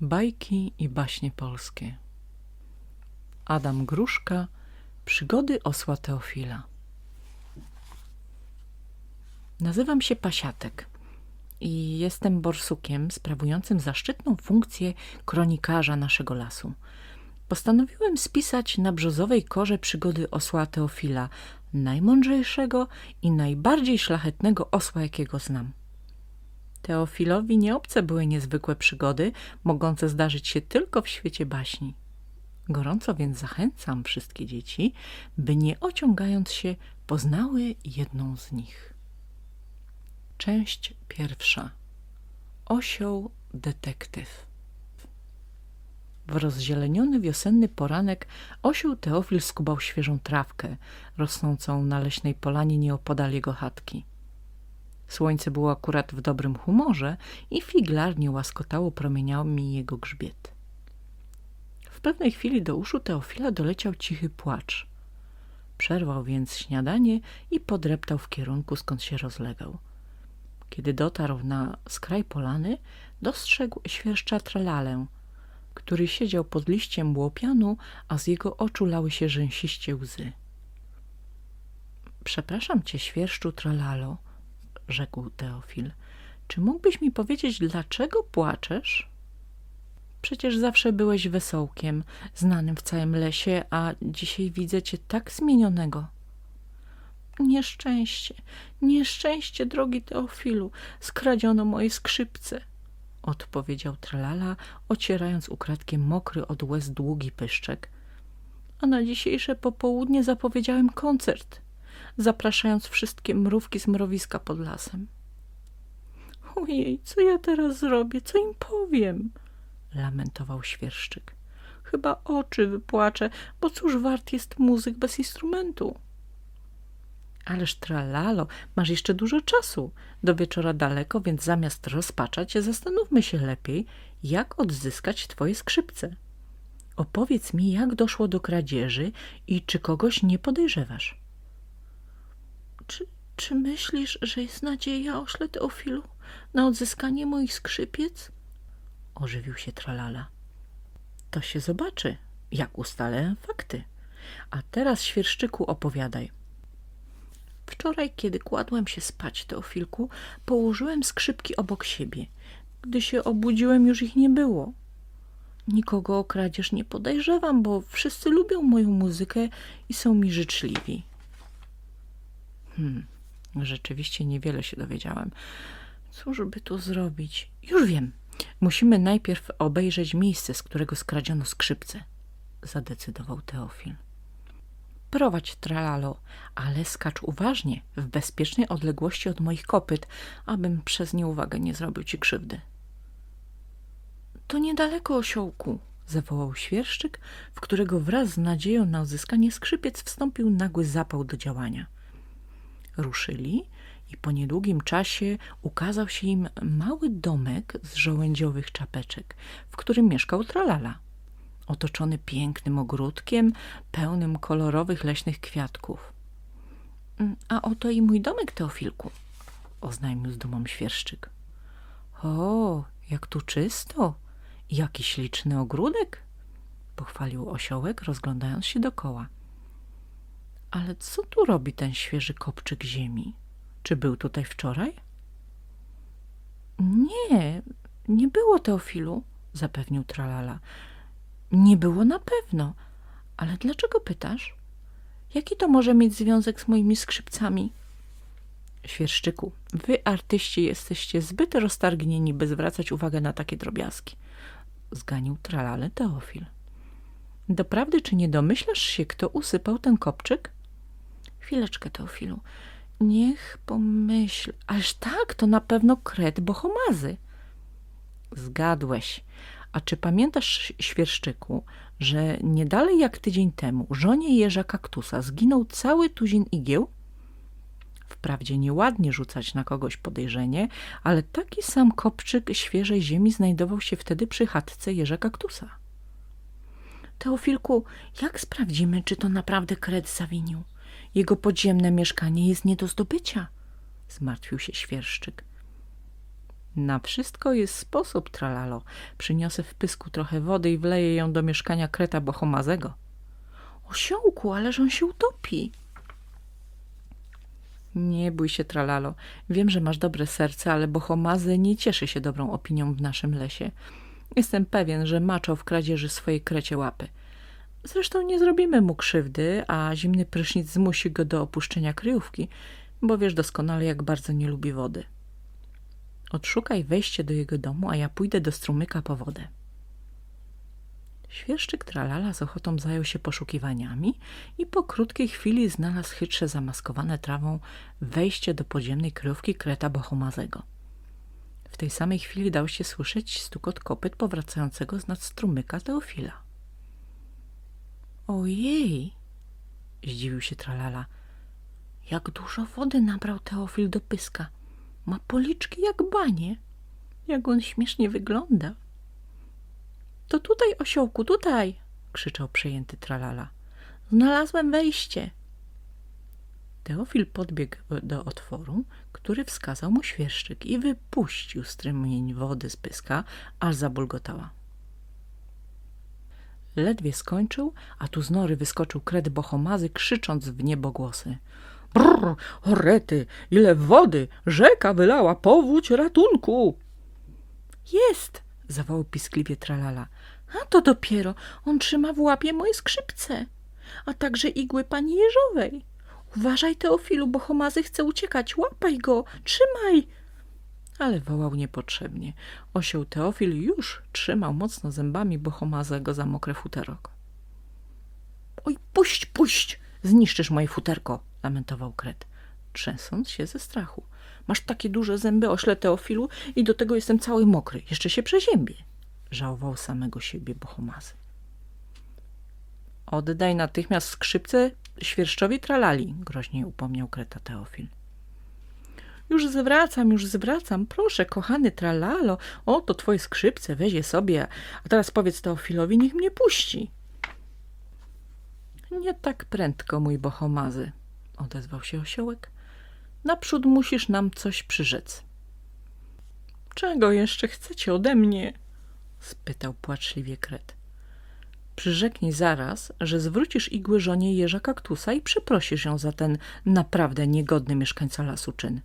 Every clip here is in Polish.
Bajki i baśnie polskie Adam Gruszka Przygody osła Teofila Nazywam się Pasiatek i jestem borsukiem sprawującym zaszczytną funkcję kronikarza naszego lasu. Postanowiłem spisać na brzozowej korze przygody osła Teofila, najmądrzejszego i najbardziej szlachetnego osła, jakiego znam. Teofilowi nieobce były niezwykłe przygody, mogące zdarzyć się tylko w świecie baśni. Gorąco więc zachęcam wszystkie dzieci, by nie ociągając się, poznały jedną z nich. Część pierwsza. Osioł detektyw. W rozzieleniony wiosenny poranek osioł Teofil skubał świeżą trawkę, rosnącą na leśnej polanie nieopodal jego chatki. Słońce było akurat w dobrym humorze i figlarnie łaskotało promieniami jego grzbiet. W pewnej chwili do uszu Teofila doleciał cichy płacz. Przerwał więc śniadanie i podreptał w kierunku, skąd się rozlegał. Kiedy dotarł na skraj polany, dostrzegł świerszcza tralalę, który siedział pod liściem łopianu, a z jego oczu lały się rzęsiście łzy. – Przepraszam cię, świerszczu tralalo – rzekł Teofil. Czy mógłbyś mi powiedzieć, dlaczego płaczesz? Przecież zawsze byłeś wesołkiem, znanym w całym lesie, a dzisiaj widzę cię tak zmienionego. Nieszczęście, nieszczęście, drogi Teofilu, skradziono moje skrzypce, odpowiedział Tralala, ocierając ukradkiem mokry od łez długi pyszczek. A na dzisiejsze popołudnie zapowiedziałem koncert zapraszając wszystkie mrówki z mrowiska pod lasem. Ojej, co ja teraz zrobię? Co im powiem? Lamentował świerszczyk. Chyba oczy wypłaczę, bo cóż wart jest muzyk bez instrumentu? Ależ tralalo, masz jeszcze dużo czasu. Do wieczora daleko, więc zamiast rozpaczać, zastanówmy się lepiej, jak odzyskać twoje skrzypce. Opowiedz mi, jak doszło do kradzieży i czy kogoś nie podejrzewasz. Czy, myślisz, że jest nadzieja, ośle Teofilu, na odzyskanie moich skrzypiec? Ożywił się Tralala. To się zobaczy, jak ustalę fakty. A teraz, świerszczyku, opowiadaj. Wczoraj, kiedy kładłem się spać, Teofilku, położyłem skrzypki obok siebie. Gdy się obudziłem, już ich nie było. Nikogo o kradzież nie podejrzewam, bo wszyscy lubią moją muzykę i są mi życzliwi. Hmm, rzeczywiście niewiele się dowiedziałem. Cóż by tu zrobić? Już wiem. Musimy najpierw obejrzeć miejsce, z którego skradziono skrzypce, zadecydował Teofil. Prowadź, tralalo, ale skacz uważnie, w bezpiecznej odległości od moich kopyt, abym przez nieuwagę nie zrobił ci krzywdy. To niedaleko osiołku, zawołał świerszczyk, w którego wraz z nadzieją na uzyskanie skrzypiec wstąpił nagły zapał do działania. Ruszyli i po niedługim czasie ukazał się im mały domek z żołędziowych czapeczek, w którym mieszkał Tralala, otoczony pięknym ogródkiem pełnym kolorowych leśnych kwiatków. Mm, a oto i mój domek, Teofilku, oznajmił z dumą świerszczyk. O, jak tu czysto! Jaki śliczny ogródek! pochwalił osiołek, rozglądając się dokoła. Ale co tu robi ten świeży kopczyk ziemi? Czy był tutaj wczoraj? Nie, nie było Teofilu, zapewnił Tralala. Nie było na pewno. Ale dlaczego pytasz? Jaki to może mieć związek z moimi skrzypcami? Świerszczyku, wy artyści jesteście zbyt roztargnieni, by zwracać uwagę na takie drobiazgi. Zganił Tralale Teofil. Doprawdy, czy nie domyślasz się, kto usypał ten kopczyk? Chwileczkę, Teofilu. Niech pomyśl. Ależ tak, to na pewno kret Bohomazy. Zgadłeś. A czy pamiętasz, świerszczyku, że nie dalej jak tydzień temu żonie jeża kaktusa zginął cały tuzin igieł? Wprawdzie nieładnie rzucać na kogoś podejrzenie, ale taki sam kopczyk świeżej ziemi znajdował się wtedy przy chatce jeża kaktusa. Teofilku, jak sprawdzimy, czy to naprawdę kret zawinił? Jego podziemne mieszkanie jest nie do zdobycia, zmartwił się świerszczyk. Na wszystko jest sposób, tralalo. Przyniosę w pysku trochę wody i wleję ją do mieszkania kreta bohomazego. Osiołku, ależ on się utopi. Nie bój się, tralalo. Wiem, że masz dobre serce, ale bohomazy nie cieszy się dobrą opinią w naszym lesie. Jestem pewien, że maczał w kradzieży swojej krecie łapy. Zresztą nie zrobimy mu krzywdy, a zimny prysznic zmusi go do opuszczenia kryjówki, bo wiesz doskonale, jak bardzo nie lubi wody. Odszukaj wejście do jego domu, a ja pójdę do strumyka po wodę. Świerszczyk Tralala z ochotą zajął się poszukiwaniami i po krótkiej chwili znalazł chytrze zamaskowane trawą wejście do podziemnej kryjówki kreta Bohomazego. W tej samej chwili dał się słyszeć stukot kopyt powracającego z nad strumyka Teofila. Ojej! zdziwił się Tralala. Jak dużo wody nabrał Teofil do pyska. Ma policzki jak banie. Jak on śmiesznie wygląda. To tutaj, osiołku, tutaj! krzyczał przejęty Tralala. Znalazłem wejście. Teofil podbiegł do otworu, który wskazał mu świerszczyk i wypuścił strumień wody z pyska, aż zabulgotała. Ledwie skończył, a tu z nory wyskoczył kret bohomazy, krzycząc w niebogłosy. Brrr, orety, ile wody! Rzeka wylała, powódź ratunku! Jest! zawołał piskliwie tralala. A to dopiero, on trzyma w łapie moje skrzypce, a także igły pani Jeżowej. Uważaj, Teofilu, bo Homazy chce uciekać, łapaj go, trzymaj! Ale wołał niepotrzebnie. Osioł Teofil już trzymał mocno zębami Bohomazego za mokre futerok. Oj, puść, puść! Zniszczysz moje futerko! lamentował kret, trzęsąc się ze strachu. Masz takie duże zęby, ośle Teofilu, i do tego jestem cały mokry. Jeszcze się przeziębię. Żałował samego siebie Bohomazy. Oddaj natychmiast skrzypce świerszczowi tralali, groźnie upomniał kreta Teofil. Już zwracam, już zwracam. Proszę, kochany tralalo, oto twoje skrzypce, weź je sobie, a teraz powiedz Teofilowi, niech mnie puści. Nie tak prędko, mój bohomazy, odezwał się osiołek. Naprzód musisz nam coś przyrzec. Czego jeszcze chcecie ode mnie? spytał płaczliwie kret. Przyrzeknij zaraz, że zwrócisz igły żonie jeża kaktusa i przeprosisz ją za ten naprawdę niegodny mieszkańca lasu czyn.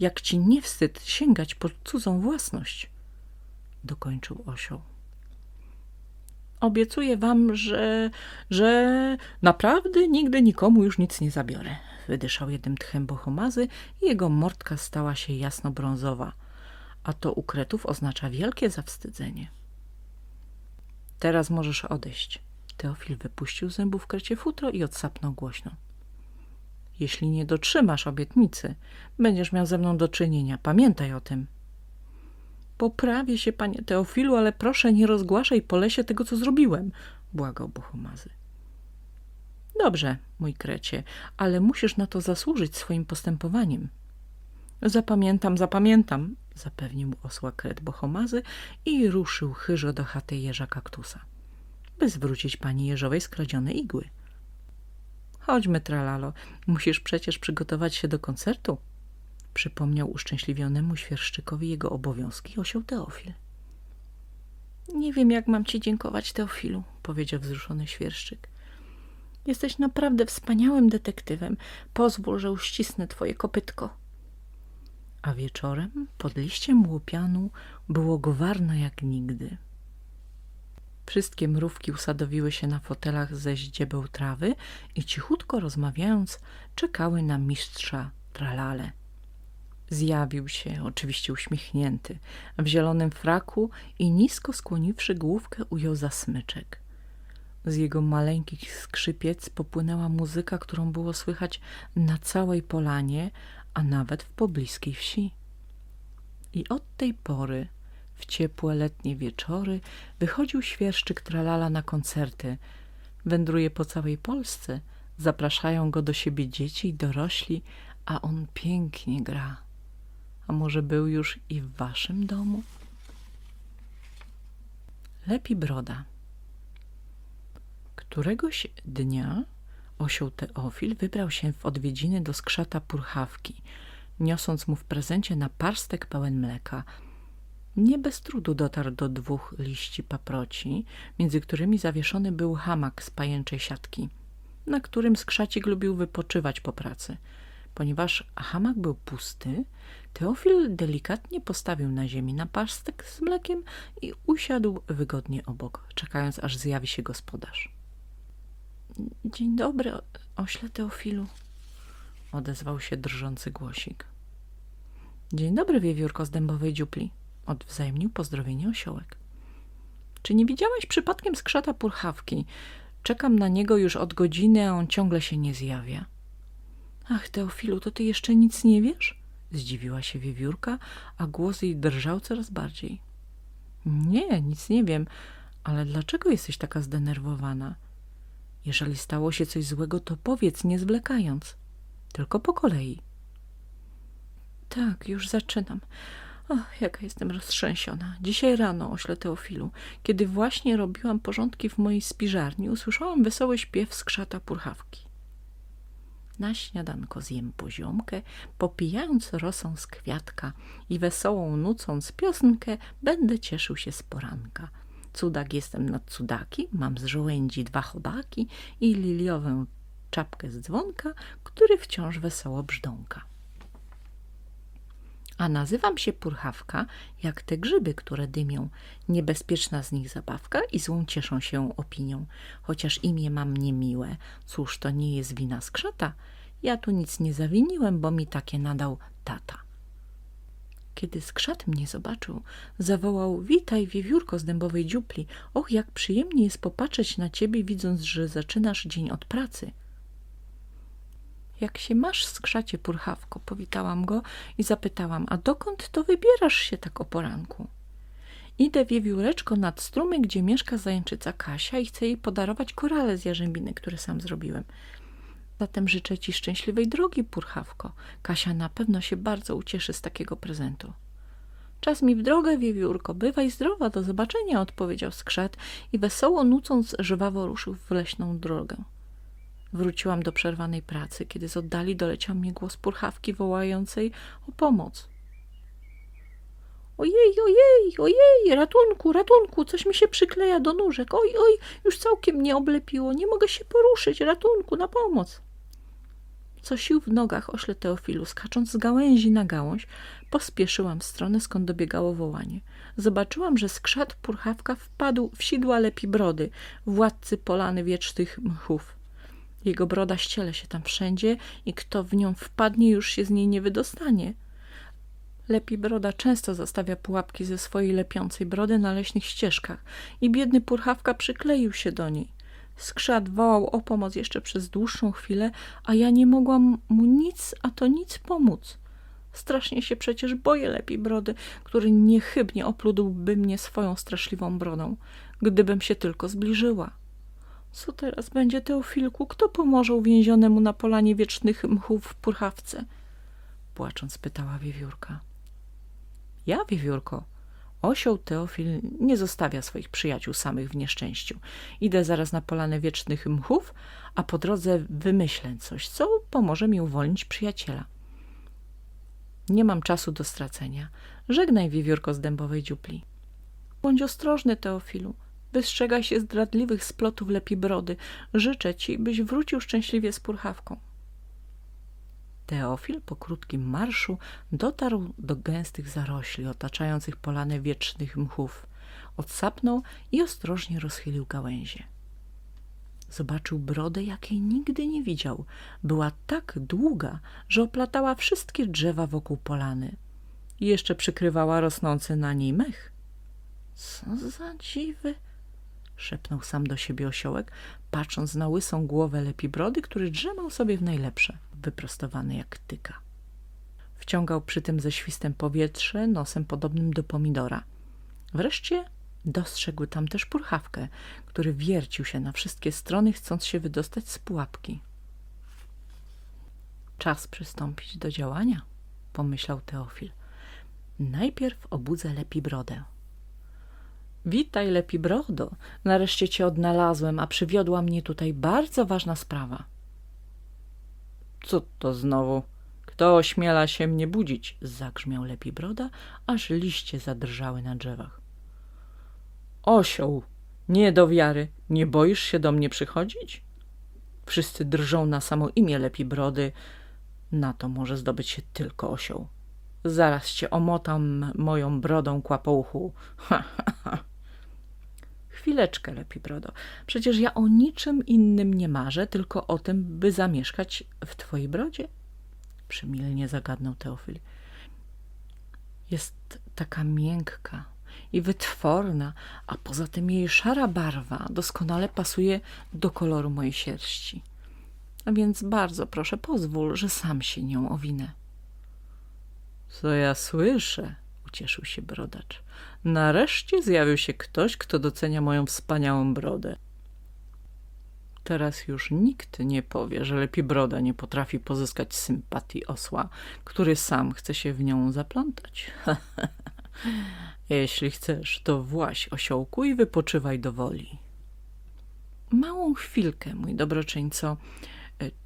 Jak ci nie wstyd sięgać po cudzą własność? Dokończył osioł. Obiecuję wam, że, że naprawdę nigdy nikomu już nic nie zabiorę. Wydyszał jednym tchem bohomazy i jego mordka stała się jasno-brązowa, a to u kretów oznacza wielkie zawstydzenie. Teraz możesz odejść. Teofil wypuścił zębów krecie futro i odsapnął głośno. Jeśli nie dotrzymasz obietnicy, będziesz miał ze mną do czynienia. Pamiętaj o tym. Poprawię się, panie Teofilu, ale proszę nie rozgłaszaj po lesie tego, co zrobiłem, błagał Bohomazy. Dobrze, mój krecie, ale musisz na to zasłużyć swoim postępowaniem. Zapamiętam, zapamiętam, zapewnił osła kret Bohomazy i ruszył chyżo do chaty jeża kaktusa, by zwrócić pani jeżowej skradzione igły. Chodźmy, tralalo, musisz przecież przygotować się do koncertu, przypomniał uszczęśliwionemu świerszczykowi jego obowiązki osioł Teofil. Nie wiem, jak mam ci dziękować, Teofilu, powiedział wzruszony świerszczyk. Jesteś naprawdę wspaniałym detektywem. Pozwól, że uścisnę twoje kopytko. A wieczorem pod liściem łupianu było gwarno jak nigdy. Wszystkie mrówki usadowiły się na fotelach ze ździebeł trawy i cichutko rozmawiając czekały na mistrza tralale. Zjawił się, oczywiście uśmiechnięty, w zielonym fraku i nisko skłoniwszy główkę ujął za smyczek. Z jego maleńkich skrzypiec popłynęła muzyka, którą było słychać na całej polanie, a nawet w pobliskiej wsi. I od tej pory w ciepłe letnie wieczory wychodził świerszczyk tralala na koncerty. Wędruje po całej Polsce, zapraszają go do siebie dzieci i dorośli, a on pięknie gra. A może był już i w waszym domu? Lepi broda. Któregoś dnia osioł Teofil wybrał się w odwiedziny do skrzata purchawki, niosąc mu w prezencie naparstek pełen mleka – Nie bez trudu dotarł do dwóch liści paproci, między którymi zawieszony był hamak z pajęczej siatki, na którym skrzacik lubił wypoczywać po pracy. Ponieważ hamak był pusty, Teofil delikatnie postawił na ziemi napastek z mlekiem i usiadł wygodnie obok, czekając aż zjawi się gospodarz. – Dzień dobry, ośle Teofilu – odezwał się drżący głosik. – Dzień dobry, wiewiórko z dębowej dziupli – odwzajemnił pozdrowienie osiołek. – Czy nie widziałeś przypadkiem skrzata purchawki? Czekam na niego już od godziny, a on ciągle się nie zjawia. – Ach, Teofilu, to ty jeszcze nic nie wiesz? – zdziwiła się wiewiórka, a głos jej drżał coraz bardziej. – Nie, nic nie wiem, ale dlaczego jesteś taka zdenerwowana? Jeżeli stało się coś złego, to powiedz, nie zwlekając. Tylko po kolei. Tak, już zaczynam. Ach, jaka jestem roztrzęsiona. Dzisiaj rano, ośle Teofilu, kiedy właśnie robiłam porządki w mojej spiżarni, usłyszałam wesoły śpiew skrzata purchawki. Na śniadanko zjem poziomkę, popijając rosą z kwiatka i wesołą nucąc piosenkę, będę cieszył się z poranka. Cudak jestem nad cudaki, mam z żołędzi dwa chodaki i liliową czapkę z dzwonka, który wciąż wesoło brzdąka. A nazywam się purchawka, jak te grzyby, które dymią. Niebezpieczna z nich zabawka i złą cieszą się opinią. Chociaż imię mam niemiłe, cóż, to nie jest wina skrzata. Ja tu nic nie zawiniłem, bo mi takie nadał tata. Kiedy skrzat mnie zobaczył, zawołał, witaj wiewiórko z dębowej dziupli. Och, jak przyjemnie jest popatrzeć na ciebie, widząc, że zaczynasz dzień od pracy. Jak się masz, skrzacie purchawko, powitałam go i zapytałam, a dokąd to wybierasz się tak o poranku? Idę wiewióreczko nad strumy, gdzie mieszka zajęczyca Kasia i chcę jej podarować korale z jarzębiny, które sam zrobiłem. Zatem życzę ci szczęśliwej drogi, purchawko. Kasia na pewno się bardzo ucieszy z takiego prezentu. Czas mi w drogę, wiewiórko, bywaj zdrowa, do zobaczenia, odpowiedział skrzat i wesoło nucąc żwawo ruszył w leśną drogę. Wróciłam do przerwanej pracy, kiedy z oddali doleciał mnie głos purchawki wołającej o pomoc. Ojej, ojej, ojej, ratunku, ratunku, coś mi się przykleja do nóżek. Oj, oj, już całkiem mnie oblepiło, nie mogę się poruszyć, ratunku, na pomoc. Co sił w nogach ośle Teofilu, skacząc z gałęzi na gałąź, pospieszyłam w stronę, skąd dobiegało wołanie. Zobaczyłam, że skrzat purchawka wpadł w sidła lepi brody, władcy polany wiecznych mchów. Jego broda ściele się tam wszędzie i kto w nią wpadnie, już się z niej nie wydostanie. Lepi broda często zostawia pułapki ze swojej lepiącej brody na leśnych ścieżkach i biedny purchawka przykleił się do niej. Skrzat wołał o pomoc jeszcze przez dłuższą chwilę, a ja nie mogłam mu nic, a to nic pomóc. Strasznie się przecież boję lepi brody, który niechybnie opludłby mnie swoją straszliwą brodą, gdybym się tylko zbliżyła. Co teraz będzie, Teofilku? Kto pomoże uwięzionemu na polanie wiecznych mchów w purchawce? Płacząc pytała wiewiórka. Ja, wiewiórko, Osioł Teofil nie zostawia swoich przyjaciół samych w nieszczęściu. Idę zaraz na polanę wiecznych mchów, a po drodze wymyślę coś, co pomoże mi uwolnić przyjaciela. Nie mam czasu do stracenia. Żegnaj, wiewiórko z dębowej dziupli. Bądź ostrożny, Teofilu. Wystrzegaj się zdradliwych splotów lepi brody. Życzę ci, byś wrócił szczęśliwie z purchawką. Teofil po krótkim marszu dotarł do gęstych zarośli otaczających polanę wiecznych mchów. Odsapnął i ostrożnie rozchylił gałęzie. Zobaczył brodę, jakiej nigdy nie widział. Była tak długa, że oplatała wszystkie drzewa wokół polany. Jeszcze przykrywała rosnący na niej mech. Co za dziwy! Szepnął sam do siebie osiołek, patrząc na łysą głowę lepi brody, który drzemał sobie w najlepsze, wyprostowany jak tyka. Wciągał przy tym ze świstem powietrze, nosem podobnym do pomidora. Wreszcie dostrzegł tam też purchawkę, który wiercił się na wszystkie strony, chcąc się wydostać z pułapki. Czas przystąpić do działania, pomyślał Teofil. Najpierw obudzę lepi brodę. Witaj, lepi brodo. Nareszcie cię odnalazłem, a przywiodła mnie tutaj bardzo ważna sprawa. Co to znowu? Kto ośmiela się mnie budzić? Zagrzmiał lepi broda, aż liście zadrżały na drzewach. Osioł, nie do wiary, nie boisz się do mnie przychodzić? Wszyscy drżą na samo imię lepi brody, na to może zdobyć się tylko osioł. Zaraz cię omotam moją brodą kłapouchu. Ha, ha. Chwileczkę, lepi brodo. Przecież ja o niczym innym nie marzę, tylko o tym, by zamieszkać w twojej brodzie. Przymilnie zagadnął Teofil. Jest taka miękka i wytworna, a poza tym jej szara barwa doskonale pasuje do koloru mojej sierści. A więc bardzo proszę, pozwól, że sam się nią owinę. Co ja słyszę? Ucieszył się brodacz. Nareszcie zjawił się ktoś, kto docenia moją wspaniałą brodę. Teraz już nikt nie powie, że lepiej broda nie potrafi pozyskać sympatii osła, który sam chce się w nią zaplątać. Jeśli chcesz, to właś osiołku i wypoczywaj do woli. Małą chwilkę, mój dobroczyńco.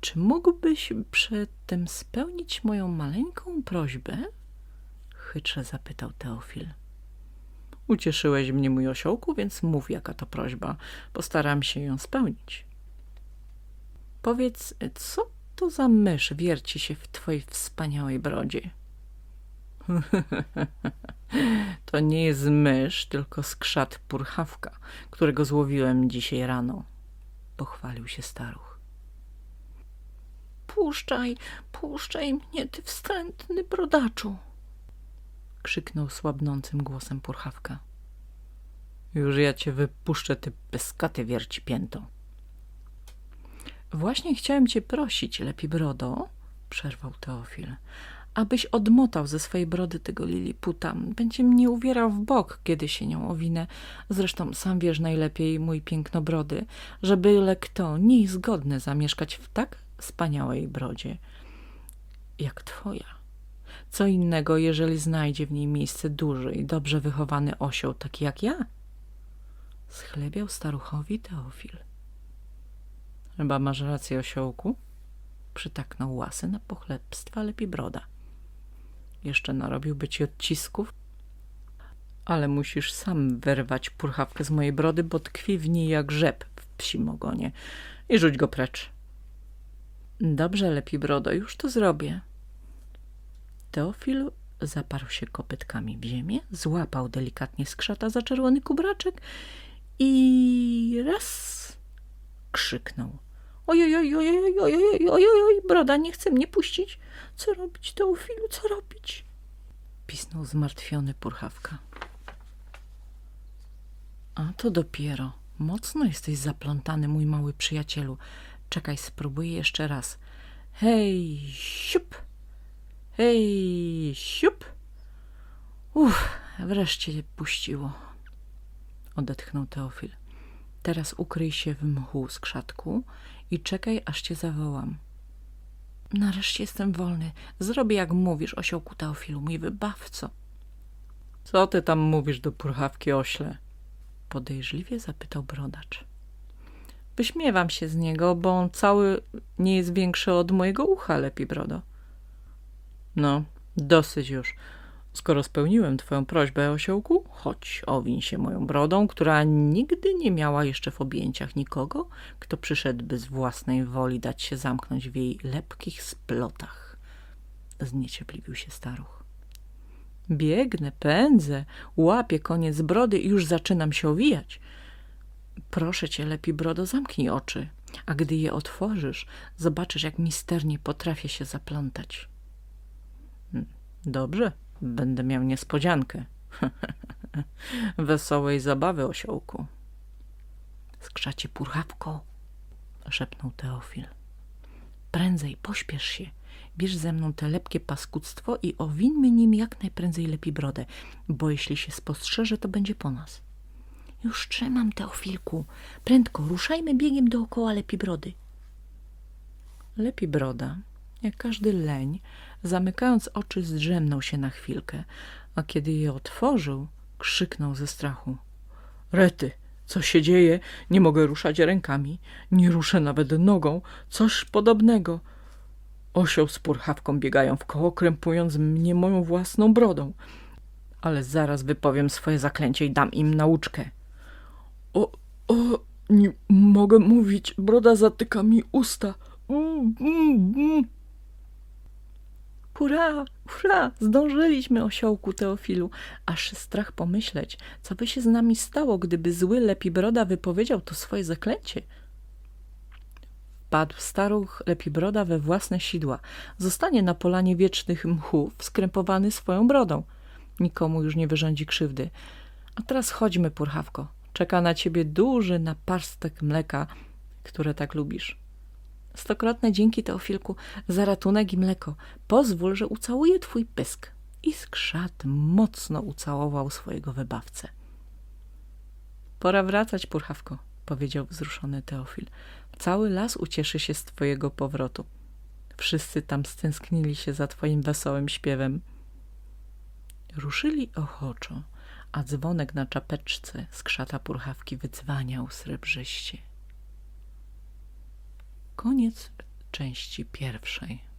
Czy mógłbyś przedtem spełnić moją maleńką prośbę? Chytrze zapytał Teofil. Ucieszyłeś mnie, mój osiołku, więc mów, jaka to prośba. Postaram się ją spełnić. Powiedz, co to za mysz wierci się w twojej wspaniałej brodzie? to nie jest mysz, tylko skrzat purchawka, którego złowiłem dzisiaj rano. Pochwalił się staruch. Puszczaj, puszczaj mnie, ty wstrętny brodaczu! Krzyknął słabnącym głosem purchawka. Już ja cię wypuszczę, ty peskaty wierci pięto. Właśnie chciałem cię prosić, lepi brodo, przerwał Teofil, abyś odmotał ze swojej brody tego liliputa. Będzie mnie uwierał w bok, kiedy się nią owinę. Zresztą sam wiesz najlepiej, mój pięknobrody, że byle kto nie jest godny zamieszkać w tak wspaniałej brodzie jak twoja. Co innego, jeżeli znajdzie w niej miejsce duży i dobrze wychowany osioł, taki jak ja? Schlebiał staruchowi Teofil. Chyba masz rację, osiołku? Przytaknął łasy na pochlebstwa lepi broda. Jeszcze narobiłby ci odcisków? Ale musisz sam wyrwać purchawkę z mojej brody, bo tkwi w niej jak rzep w psim ogonie. I rzuć go precz. Dobrze, lepi brodo, już to zrobię. Teofil zaparł się kopytkami w ziemię, złapał delikatnie skrzata za czerwony kubraczek i raz krzyknął. Ojoj, ojoj, ojoj, ojoj, ojoj, oj, broda nie chce mnie puścić. Co robić, Teofilu, co robić? Pisnął zmartwiony purchawka. A to dopiero. Mocno jesteś zaplątany, mój mały przyjacielu. Czekaj, spróbuję jeszcze raz. Hej, siup! Hej, siup! Uff, wreszcie je puściło. Odetchnął Teofil. Teraz ukryj się w mchu z krzatku i czekaj, aż cię zawołam. Nareszcie jestem wolny. Zrobię, jak mówisz, osiołku Teofilu, mój wybawco. Co ty tam mówisz do purchawki ośle? Podejrzliwie zapytał brodacz. Wyśmiewam się z niego, bo on cały nie jest większy od mojego ucha, lepi brodo. No, dosyć już. Skoro spełniłem twoją prośbę, osiołku, chodź, owiń się moją brodą, która nigdy nie miała jeszcze w objęciach nikogo, kto przyszedłby z własnej woli dać się zamknąć w jej lepkich splotach. Zniecierpliwił się staruch. Biegnę, pędzę, łapię koniec brody i już zaczynam się owijać. Proszę cię, lepiej brodo, zamknij oczy, a gdy je otworzysz, zobaczysz, jak misternie potrafię się zaplątać. Dobrze, Będę miał niespodziankę. Wesołej zabawy, osiołku. Skrzacie purchawko, szepnął Teofil. Prędzej, pośpiesz się. Bierz ze mną te lepkie paskudztwo i owinmy nim jak najprędzej lepi brodę, bo jeśli się spostrzeże, to będzie po nas. Już trzymam, Teofilku. Prędko, ruszajmy biegiem dookoła lepi brody. Lepi broda, jak każdy leń, zamykając oczy, zdrzemnął się na chwilkę, a kiedy je otworzył, krzyknął ze strachu. Rety, co się dzieje? Nie mogę ruszać rękami, nie ruszę nawet nogą, coś podobnego. Osioł z purchawką biegają w koło, krępując mnie moją własną brodą. Ale zaraz wypowiem swoje zaklęcie i dam im nauczkę. O, o, nie mogę mówić, broda zatyka mi usta. Mm, mm, mm. Hurra, hurra, zdążyliśmy, osiołku Teofilu. Aż strach pomyśleć, co by się z nami stało, gdyby zły Lepibroda wypowiedział to swoje zaklęcie. Padł staruch Lepibroda we własne sidła. Zostanie na polanie wiecznych mchów, skrępowany swoją brodą. Nikomu już nie wyrządzi krzywdy. A teraz chodźmy, Purchawko. Czeka na ciebie duży naparstek mleka, które tak lubisz. Stokrotne dzięki, Teofilku, za ratunek i mleko. Pozwól, że ucałuję twój pysk. I skrzat mocno ucałował swojego wybawcę. Pora wracać, Purchawko, powiedział wzruszony Teofil. Cały las ucieszy się z twojego powrotu. Wszyscy tam stęsknili się za twoim wesołym śpiewem. Ruszyli ochoczo, a dzwonek na czapeczce z krzata purchawki wydzwaniał srebrzyście. Koniec części pierwszej.